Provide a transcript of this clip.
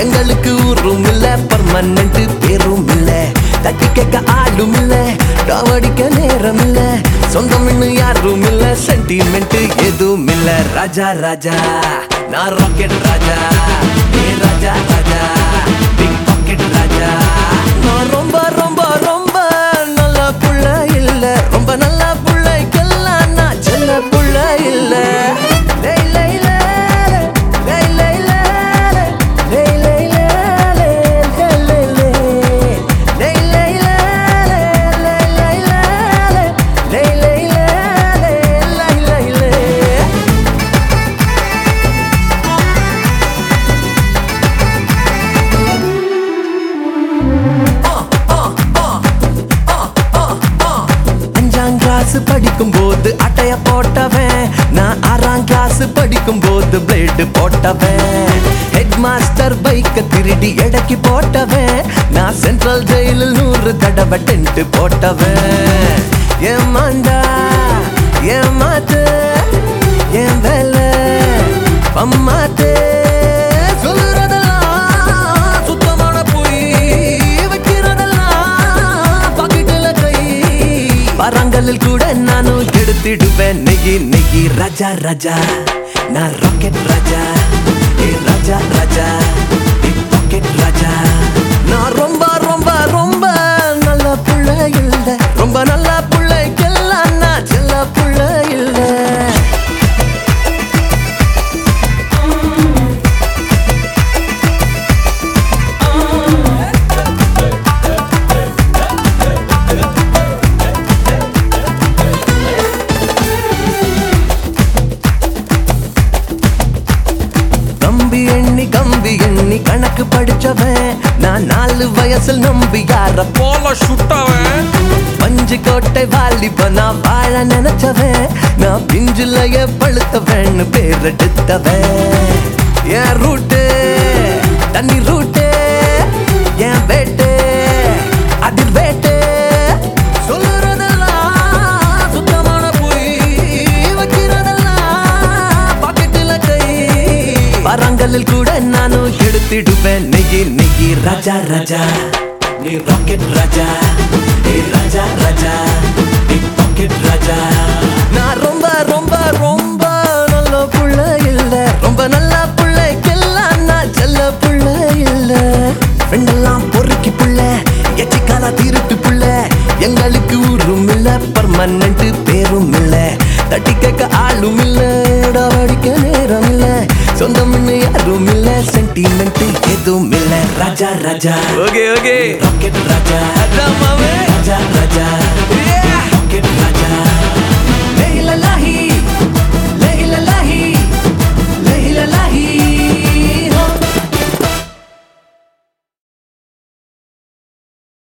எங்களுக்கு ஊரும் இல்ல பர்மனன்ட் பேரும் இல்ல தட்டி கேட்க ஆளும் இல்ல டாவடிக்க நேரம் இல்ல சொந்தம் இன்னும் யாரும் இல்ல சென்டிமெண்ட் எதுவும் இல்ல ராஜா ராஜா நான் ராக்கெட் ராஜா. கிளாஸ் படிக்கும் போது அட்டைய போட்டவன். நான் ஆறாம் கிளாஸ் படிக்கும் போது பிளேடு போட்டவன். ஹெட் மாஸ்டர் பைக்க திருடி எடைக்கு போட்டவன். நான் சென்ட்ரல் ஜெயிலில் நூறு தடவை டென்ட் போட்டவன். ஏமாண்டா நானும் நெகி நெகி. ராஜா ராஜா. நான் ராக்கெட் ராஜா. ஏ ராஜா ராஜா. Pick pocket Raja. நாலு வயசில் நம்பி யார போல சுட்டவன். பஞ்சு கோட்டை வாலிபனா வாழ நினைச்சவன். நான் பிஞ்சுலைய பழுத்தவன் பேர் எடுத்தவன். என் ரூட்டு தண்ணி ரூட்டு எடுத்திடுவேன் நெகி நெகி ராஜா ராஜா. நீ ராக்கெட் ராஜா. நீ ராஜா ராஜா. பிக் பாக்கெட் ராஜா. நான் ரொம்ப ரொம்ப ரொம்ப நல்ல புள்ள இல்ல. ரொம்ப நல்ல புள்ளைக்கெல்லாம் நான் செல்ல புள்ள இல்ல. ஃப்ரெண்டெல்லாம் பொறுக்கி புள்ள. எச்சிக்காலா திருட்டு புள்ள. எங்களுக்கு Raja Raja. Okay okay rocket Raja. Raja Raja.